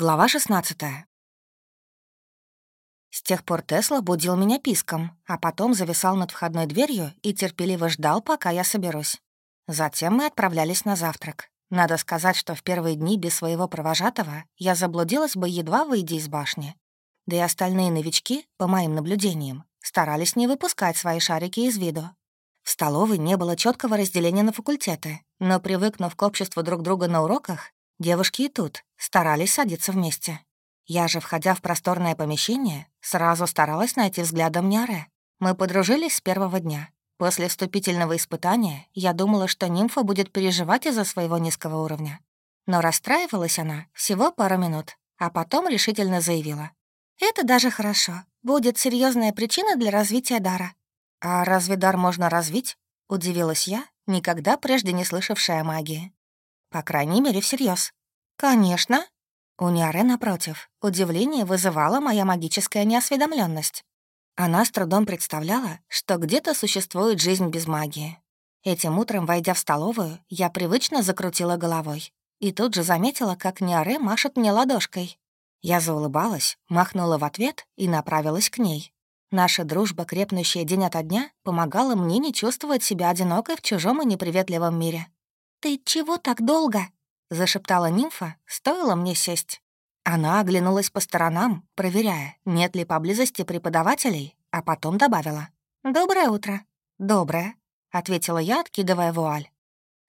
Глава 16 С тех пор Тесла будил меня писком, а потом зависал над входной дверью и терпеливо ждал, пока я соберусь. Затем мы отправлялись на завтрак. Надо сказать, что в первые дни без своего провожатого я заблудилась бы, едва выйдя из башни. Да и остальные новички, по моим наблюдениям, старались не выпускать свои шарики из виду. В столовой не было четкого разделения на факультеты, но, привыкнув к обществу друг друга на уроках, девушки и тут старались садиться вместе. Я же, входя в просторное помещение, сразу старалась найти взглядом Няре. Мы подружились с первого дня. После вступительного испытания я думала, что нимфа будет переживать из-за своего низкого уровня. Но расстраивалась она всего пару минут, а потом решительно заявила. «Это даже хорошо. Будет серьезная причина для развития дара». «А разве дар можно развить?» — удивилась я, никогда прежде не слышавшая магии. По крайней мере, всерьез. «Конечно». У Ниары, напротив, удивление вызывала моя магическая неосведомленность. Она с трудом представляла, что где-то существует жизнь без магии. Этим утром, войдя в столовую, я привычно закрутила головой. И тут же заметила, как Ниаре машет мне ладошкой. Я заулыбалась, махнула в ответ и направилась к ней. Наша дружба, крепнущая день ото дня, помогала мне не чувствовать себя одинокой в чужом и неприветливом мире. «Ты чего так долго?» — зашептала нимфа, стоило мне сесть. Она оглянулась по сторонам, проверяя, нет ли поблизости преподавателей, а потом добавила. «Доброе утро». «Доброе», — ответила я, откидывая вуаль.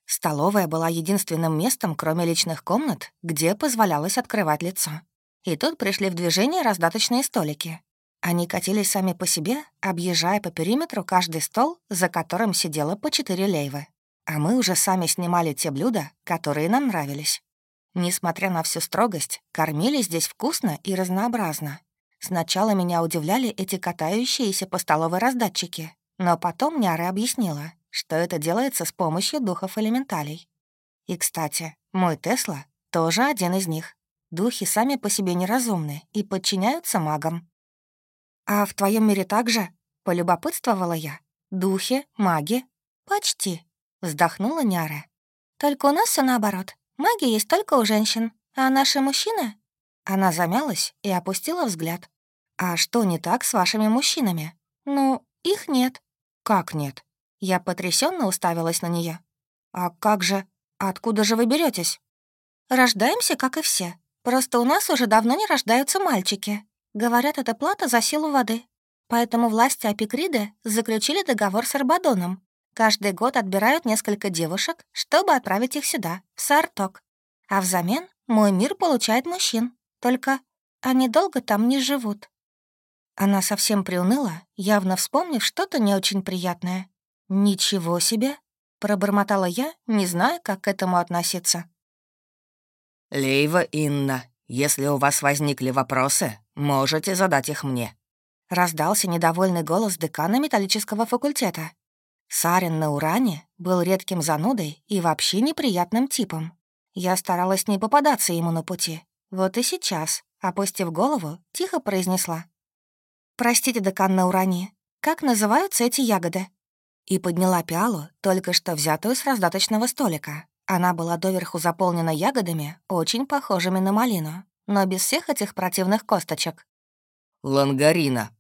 Столовая была единственным местом, кроме личных комнат, где позволялось открывать лицо. И тут пришли в движение раздаточные столики. Они катились сами по себе, объезжая по периметру каждый стол, за которым сидело по четыре лейвы. А мы уже сами снимали те блюда, которые нам нравились. Несмотря на всю строгость, кормили здесь вкусно и разнообразно. Сначала меня удивляли эти катающиеся по столовой раздатчики, но потом Няра объяснила, что это делается с помощью духов элементалей. И, кстати, мой Тесла тоже один из них. Духи сами по себе неразумны и подчиняются магам. «А в твоем мире также?» — полюбопытствовала я. «Духи, маги?» «Почти», — вздохнула Няра. «Только у нас все наоборот. Маги есть только у женщин, а наши мужчины...» Она замялась и опустила взгляд. «А что не так с вашими мужчинами?» «Ну, их нет». «Как нет?» Я потрясенно уставилась на нее. «А как же? Откуда же вы беретесь? «Рождаемся, как и все. Просто у нас уже давно не рождаются мальчики. Говорят, это плата за силу воды. Поэтому власти Апикриды заключили договор с Арбадоном. Каждый год отбирают несколько девушек, чтобы отправить их сюда, в Сарток. А взамен мой мир получает мужчин. Только они долго там не живут. Она совсем приуныла, явно вспомнив что-то не очень приятное. «Ничего себе!» — пробормотала я, не зная, как к этому относиться. «Лейва Инна, если у вас возникли вопросы, можете задать их мне», — раздался недовольный голос декана металлического факультета. Сарин на Уране был редким занудой и вообще неприятным типом. Я старалась не попадаться ему на пути. Вот и сейчас, опустив голову, тихо произнесла. «Простите, декан на Уране, как называются эти ягоды?» И подняла пиалу, только что взятую с раздаточного столика. Она была доверху заполнена ягодами, очень похожими на малину, но без всех этих противных косточек. «Лангарина».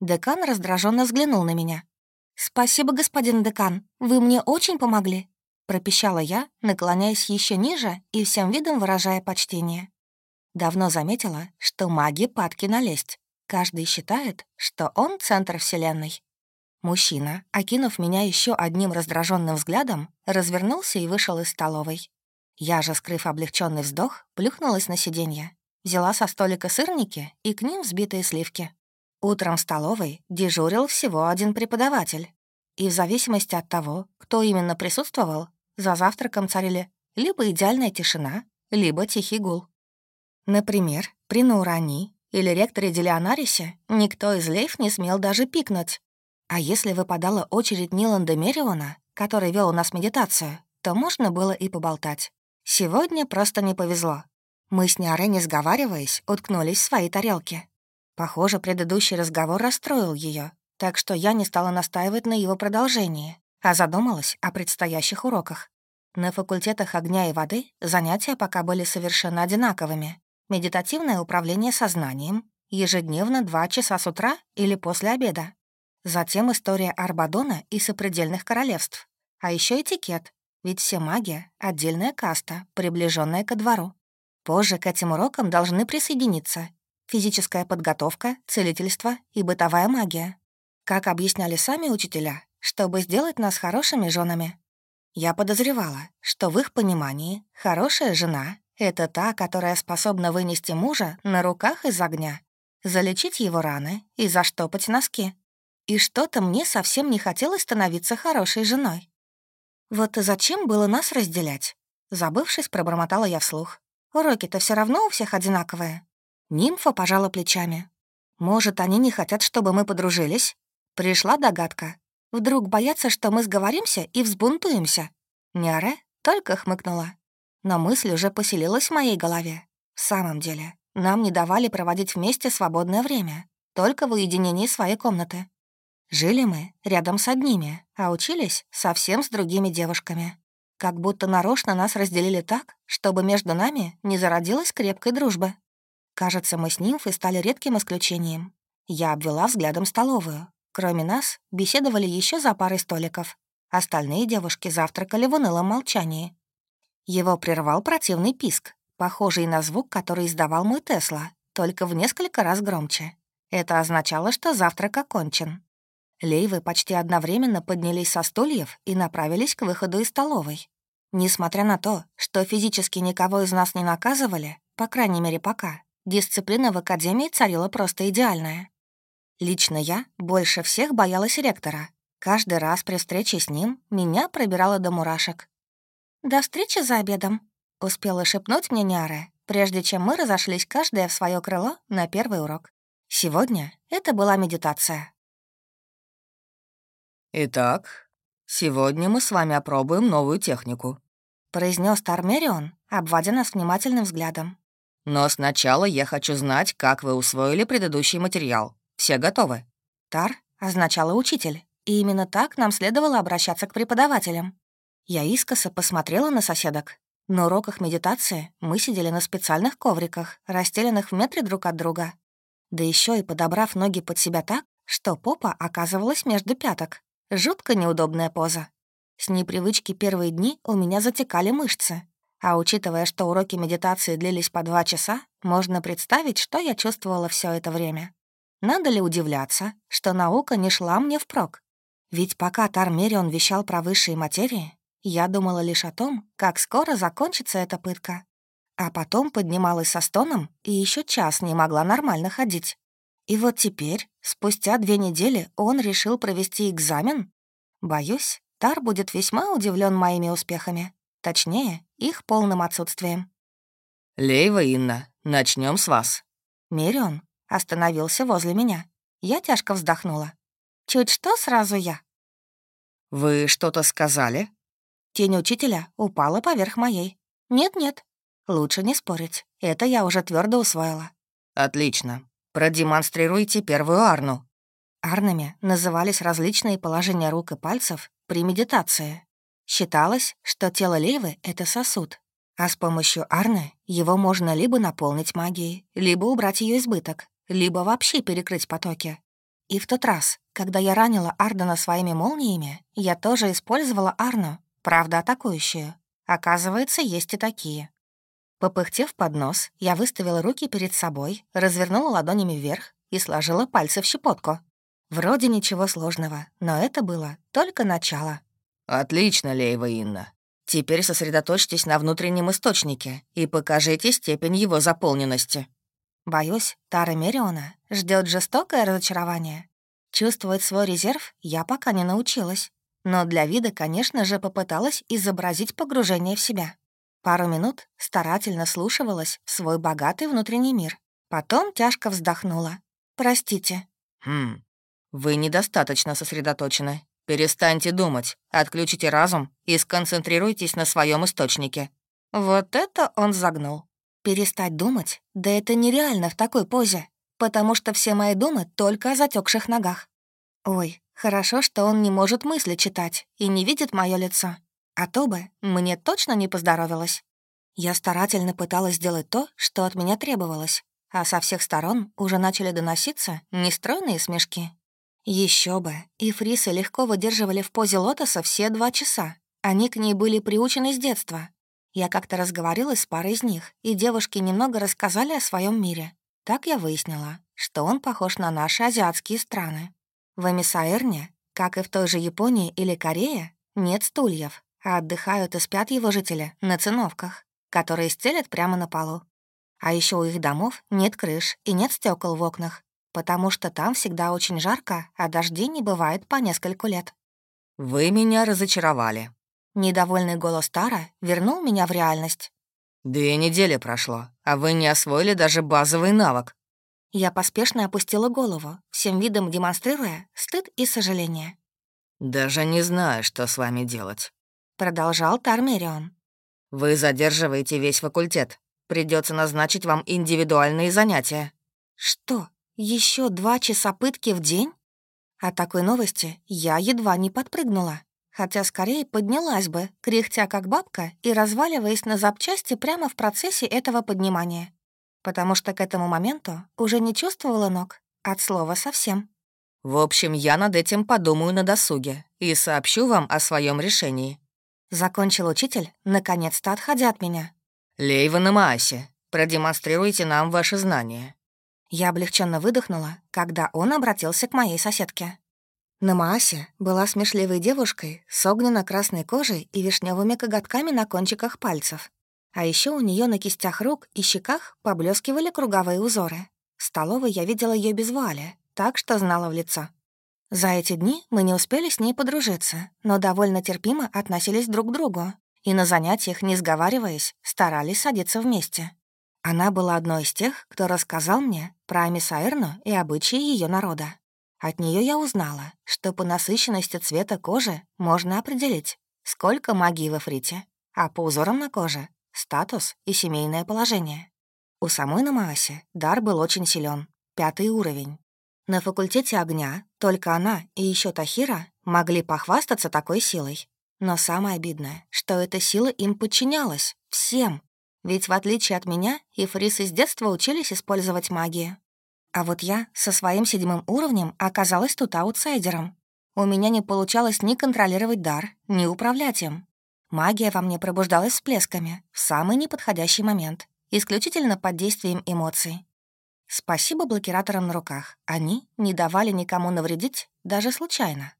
Декан раздраженно взглянул на меня. «Спасибо, господин декан, вы мне очень помогли», — пропищала я, наклоняясь еще ниже и всем видом выражая почтение. Давно заметила, что маги падки налезть. Каждый считает, что он — центр Вселенной. Мужчина, окинув меня еще одним раздраженным взглядом, развернулся и вышел из столовой. Я же, скрыв облегченный вздох, плюхнулась на сиденье, взяла со столика сырники и к ним взбитые сливки. Утром в столовой дежурил всего один преподаватель. И в зависимости от того, кто именно присутствовал, за завтраком царили либо идеальная тишина, либо тихий гул. Например, при Наурани или ректоре Делионарисе никто из лейф не смел даже пикнуть. А если выпадала очередь Ниланда Мериона, который вел у нас медитацию, то можно было и поболтать. Сегодня просто не повезло. Мы с Ниаре, не сговариваясь, уткнулись в свои тарелки. Похоже, предыдущий разговор расстроил ее, так что я не стала настаивать на его продолжении, а задумалась о предстоящих уроках. На факультетах огня и воды занятия пока были совершенно одинаковыми, медитативное управление сознанием, ежедневно два часа с утра или после обеда. Затем история Арбадона и сопредельных королевств. А еще этикет, ведь все маги — отдельная каста, приближенная ко двору. Позже к этим урокам должны присоединиться физическая подготовка, целительство и бытовая магия. Как объясняли сами учителя, чтобы сделать нас хорошими женами. Я подозревала, что в их понимании хорошая жена — это та, которая способна вынести мужа на руках из огня, залечить его раны и заштопать носки. И что-то мне совсем не хотелось становиться хорошей женой. Вот и зачем было нас разделять? Забывшись, пробормотала я вслух. Уроки-то все равно у всех одинаковые. Нимфа пожала плечами. «Может, они не хотят, чтобы мы подружились?» Пришла догадка. Вдруг боятся, что мы сговоримся и взбунтуемся. Няре только хмыкнула. Но мысль уже поселилась в моей голове. В самом деле, нам не давали проводить вместе свободное время, только в уединении своей комнаты. Жили мы рядом с одними, а учились совсем с другими девушками. Как будто нарочно нас разделили так, чтобы между нами не зародилась крепкой дружбы. Кажется, мы с нимфой стали редким исключением. Я обвела взглядом столовую. Кроме нас, беседовали еще за парой столиков. Остальные девушки завтракали в унылом молчании. Его прервал противный писк, похожий на звук, который издавал мой Тесла, только в несколько раз громче. Это означало, что завтрак окончен. Лейвы почти одновременно поднялись со стульев и направились к выходу из столовой. Несмотря на то, что физически никого из нас не наказывали, по крайней мере пока, Дисциплина в академии царила просто идеальная. Лично я больше всех боялась ректора. Каждый раз при встрече с ним меня пробирало до мурашек. «До встречи за обедом», — успела шепнуть мне Няре, прежде чем мы разошлись каждая в свое крыло на первый урок. Сегодня это была медитация. «Итак, сегодня мы с вами опробуем новую технику», — произнес Тармерион, обводя нас внимательным взглядом. Но сначала я хочу знать, как вы усвоили предыдущий материал. Все готовы?» «Тар» означало «учитель», и именно так нам следовало обращаться к преподавателям. Я искоса посмотрела на соседок. На уроках медитации мы сидели на специальных ковриках, расстеленных в метре друг от друга. Да еще и подобрав ноги под себя так, что попа оказывалась между пяток. Жутко неудобная поза. С непривычки первые дни у меня затекали мышцы, а учитывая, что уроки медитации длились по два часа, можно представить, что я чувствовала все это время. Надо ли удивляться, что наука не шла мне впрок? Ведь пока Тармерион вещал про высшие материи, я думала лишь о том, как скоро закончится эта пытка. А потом поднималась со стоном и еще час не могла нормально ходить. И вот теперь, спустя две недели, он решил провести экзамен? Боюсь, Тар будет весьма удивлен моими успехами. Точнее, их полным отсутствием. «Лейва Инна, начнем с вас». Мирион остановился возле меня. Я тяжко вздохнула. «Чуть что, сразу я». «Вы что-то сказали?» Тень учителя упала поверх моей. «Нет-нет, лучше не спорить. Это я уже твердо усвоила». «Отлично. Продемонстрируйте первую арну». Арнами назывались различные положения рук и пальцев при медитации. Считалось, что тело Левы — это сосуд, а с помощью Арны его можно либо наполнить магией, либо убрать ее избыток, либо вообще перекрыть потоки. И в тот раз, когда я ранила Ардена своими молниями, я тоже использовала Арну, правда, атакующую. Оказывается, есть и такие. Попыхтев под нос, я выставила руки перед собой, развернула ладонями вверх и сложила пальцы в щепотку. Вроде ничего сложного, но это было только начало. «Отлично, Лейва Инна. Теперь сосредоточьтесь на внутреннем источнике и покажите степень его заполненности». Боюсь, Тара Мериона ждет жестокое разочарование. Чувствовать свой резерв я пока не научилась. Но для вида, конечно же, попыталась изобразить погружение в себя. Пару минут старательно слушивалась в свой богатый внутренний мир. Потом тяжко вздохнула. «Простите». «Хм, вы недостаточно сосредоточены. Перестаньте думать, отключите разум и сконцентрируйтесь на своем источнике». Вот это он загнул. Перестать думать? Да это нереально в такой позе, потому что все мои думы только о затекших ногах. Ой, хорошо, что он не может мысли читать и не видит мое лицо. А то бы мне точно не поздоровилось. Я старательно пыталась сделать то, что от меня требовалось, а со всех сторон уже начали доноситься нестройные смешки. Еще бы, и фрисы легко выдерживали в позе лотоса все два часа. Они к ней были приучены с детства. Я как-то разговорилась с парой из них, и девушки немного рассказали о своем мире. Так я выяснила, что он похож на наши азиатские страны. В Эмисаэрне, как и в той же Японии или Корее, нет стульев, а отдыхают и спят его жители на циновках, которые стелят прямо на полу. А еще у их домов нет крыш и нет стекол в окнах, потому что там всегда очень жарко, а дождей не бывает по нескольку лет. «Вы меня разочаровали». Недовольный голос Тара вернул меня в реальность. «Две недели прошло, а вы не освоили даже базовый навык». Я поспешно опустила голову, всем видом демонстрируя стыд и сожаление. «Даже не знаю, что с вами делать», — продолжал Тармерион. «Вы задерживаете весь факультет. Придется назначить вам индивидуальные занятия». «Что, еще два часа пытки в день?» От такой новости я едва не подпрыгнула, хотя скорее поднялась бы, кряхтя как бабка и разваливаясь на запчасти прямо в процессе этого поднимания, потому что к этому моменту уже не чувствовала ног, от слова совсем. В общем, я над этим подумаю на досуге и сообщу вам о своем решении». Закончил учитель, наконец-то отходя от меня. «Лейва на Маасе, продемонстрируйте нам ваши знания». Я облегченно выдохнула, когда он обратился к моей соседке. Намаасе была смешливой девушкой с огненно-красной кожей и вишневыми коготками на кончиках пальцев. А еще у нее на кистях рук и щеках поблескивали круговые узоры. В столовой я видела ее без вуали, так что знала в лицо. За эти дни мы не успели с ней подружиться, но довольно терпимо относились друг к другу и на занятиях, не сговариваясь, старались садиться вместе. Она была одной из тех, кто рассказал мне про Амисаэрну и обычаи ее народа. От нее я узнала, что по насыщенности цвета кожи можно определить, сколько магии в эфрите, а по узорам на коже — статус и семейное положение. У самой Намааси дар был очень силен, пятый уровень. На факультете огня только она и еще Тахира могли похвастаться такой силой. Но самое обидное, что эта сила им подчинялась, всем. Ведь в отличие от меня, и фрисы с детства учились использовать магию. А вот я со своим седьмым уровнем оказалась тут аутсайдером. У меня не получалось ни контролировать дар, ни управлять им. Магия во мне пробуждалась всплесками в самый неподходящий момент, исключительно под действием эмоций. Спасибо блокираторам на руках. Они не давали никому навредить, даже случайно.